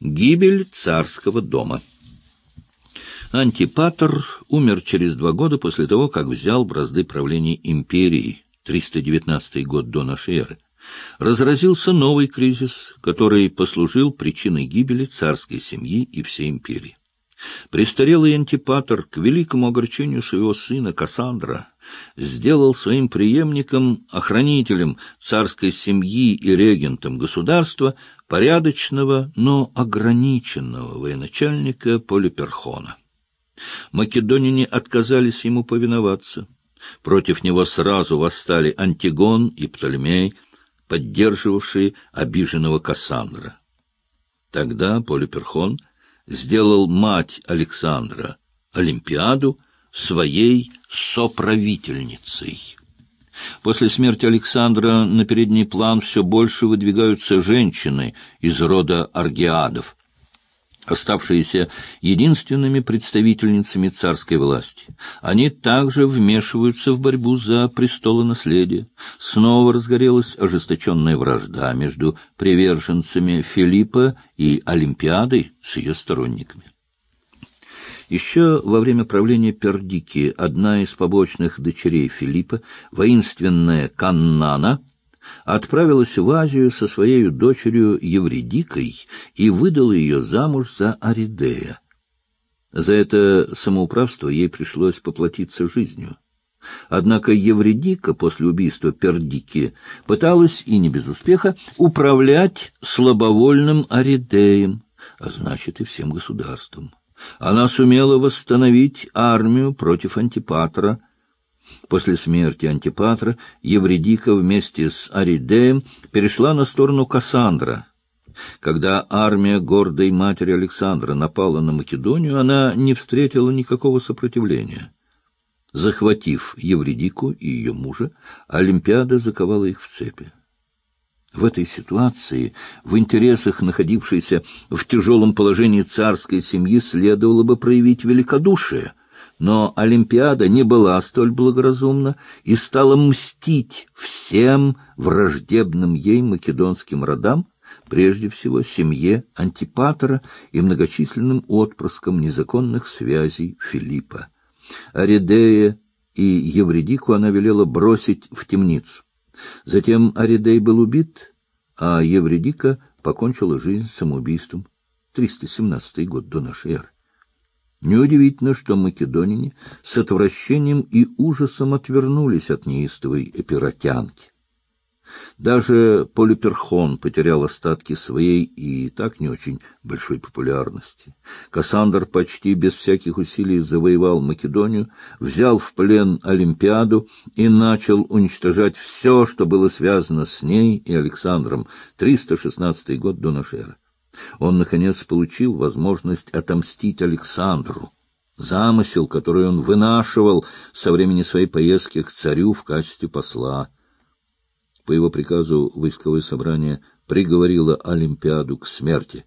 Гибель царского дома. Антипатр умер через два года после того, как взял бразды правления империи, 319 год до нашей эры. Разразился новый кризис, который послужил причиной гибели царской семьи и всей империи. Престарелый антипатр, к великому огорчению своего сына Кассандра, сделал своим преемником, охранителем царской семьи и регентом государства порядочного, но ограниченного военачальника Полиперхона. Македонине отказались ему повиноваться. Против него сразу восстали Антигон и Птолемей, поддерживавшие обиженного Кассандра. Тогда Полиперхон — сделал мать Александра, Олимпиаду, своей соправительницей. После смерти Александра на передний план все больше выдвигаются женщины из рода аргиадов, оставшиеся единственными представительницами царской власти. Они также вмешиваются в борьбу за престолонаследие. Снова разгорелась ожесточенная вражда между приверженцами Филиппа и Олимпиадой с ее сторонниками. Еще во время правления Пердики одна из побочных дочерей Филиппа, воинственная Каннана, отправилась в Азию со своей дочерью Евредикой и выдала ее замуж за Аридея. За это самоуправство ей пришлось поплатиться жизнью. Однако Евредика после убийства Пердики пыталась, и не без успеха, управлять слабовольным Аридеем, а значит и всем государством. Она сумела восстановить армию против Антипатра, После смерти Антипатра Евредика вместе с Аридеем перешла на сторону Кассандра. Когда армия гордой матери Александра напала на Македонию, она не встретила никакого сопротивления. Захватив Евредику и ее мужа, Олимпиада заковала их в цепи. В этой ситуации, в интересах находившейся в тяжелом положении царской семьи, следовало бы проявить великодушие — но Олимпиада не была столь благоразумна и стала мстить всем враждебным ей македонским родам, прежде всего семье Антипатора и многочисленным отпрыскам незаконных связей Филиппа. Аридея и Евредику она велела бросить в темницу. Затем Аридей был убит, а Евредика покончила жизнь самоубийством. 317 год до нашей эры. Неудивительно, что македонине с отвращением и ужасом отвернулись от неистовой эпиротянки. Даже Полиперхон потерял остатки своей и так не очень большой популярности. Кассандр почти без всяких усилий завоевал Македонию, взял в плен Олимпиаду и начал уничтожать все, что было связано с ней и Александром, 316 год до нашей эры. Он, наконец, получил возможность отомстить Александру. Замысел, который он вынашивал со времени своей поездки к царю в качестве посла. По его приказу войсковое собрание приговорило Олимпиаду к смерти.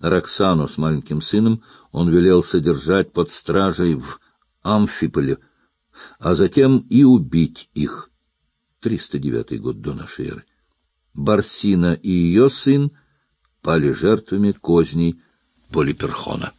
Роксану с маленьким сыном он велел содержать под стражей в Амфиполе, а затем и убить их. 309 год до нашей эры. Барсина и ее сын — пали жертвами козней Полиперхона.